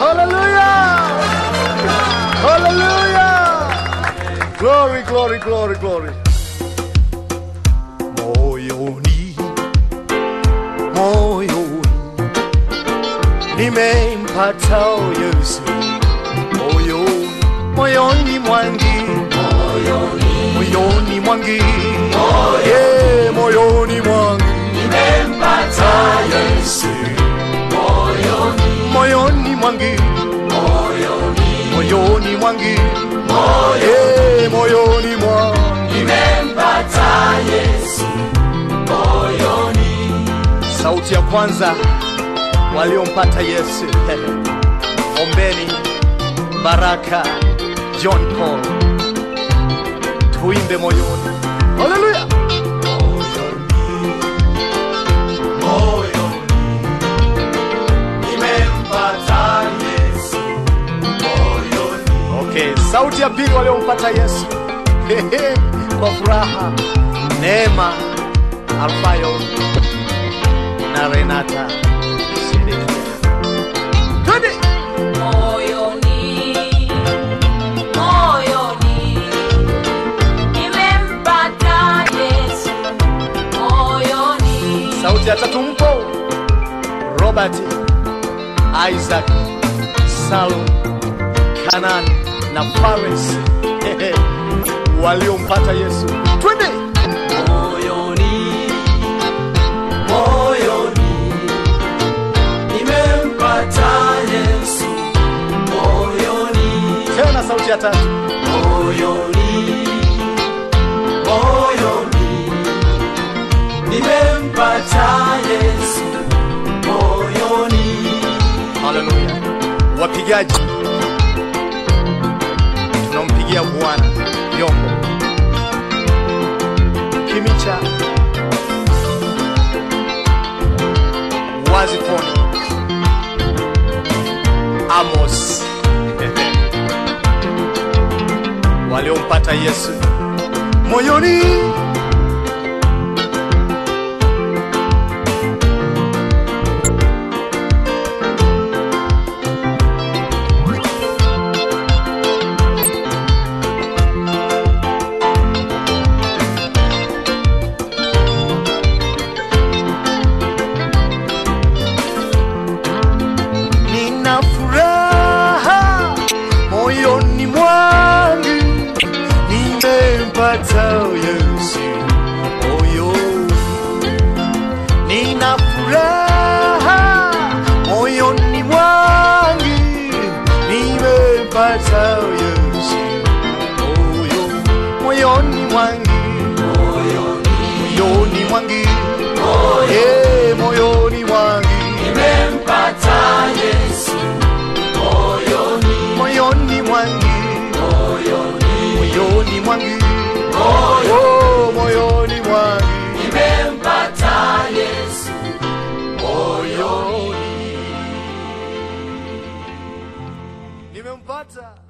Hallelujah! Hallelujah! Glory, glory, glory, glory. 모여오니 moyoni nimempata Yesu. Moyoni. Mwangi, sauti ya kwanza waliompata Yesu. Ombeni. Baraka. John Paul, tuimbe moyoni. Haleluya! Sauti ya pili waliompata Yesu. Kwa furaha, Neema Alfayo na Renata Sauti ya tatu mpo Robert, Isaac, Salum, Kanan na Fares waliompata Yesu. Twende! moyoni moyoni nimempata Yesu moyoni Tena sauti ya tatu. moyoni moyoni nimempata Yesu moyoni Haleluya. Wapigaji, tunampigia Bwana. Vyombo. Kimicha, Wazifoni, Amos. Waliompata Yesu. Moyoni. Nimempata Yesu moyoni. Nina furaha moyoni mwangu, nimempata Yesu moyoni, moyoni mwangu, moyoni mwangu, yeah. Nie miałem.